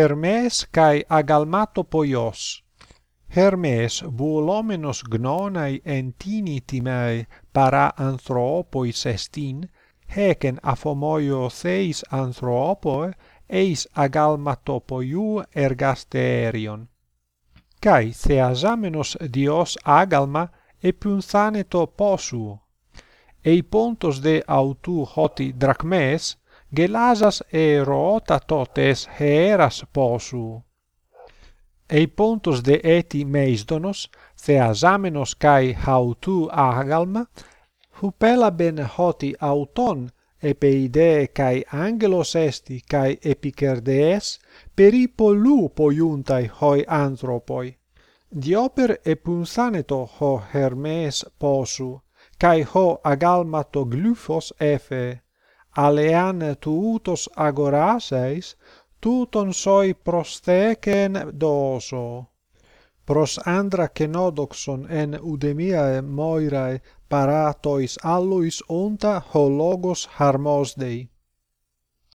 Hermes kai Agalmato poios. Hermes buolomenos gnonai entini timai para anthropois estin, hecen aphomoio theis anthropoe, eis agalmatopoiu ergasterion. Kai theasamenos dios agalma epunthaneto posu. Ei pontos de autu hoti drachmes gelasas e rota totes heras posu. Ei pontos de eti meisdonos, theasamenos kai hautu agalma, hupela ben hoti auton, epeide kai angelos esti kai epikerdes peripo lupo iuntai hoi anthropoi dioper epunsaneto ho hermes posu kai ho agalmato glyphos efe alean tu agoraseis, tuton soi prosteken doso. Pros andra kenodoxon en udemiae moirae paratois allois onta hologos harmosdei.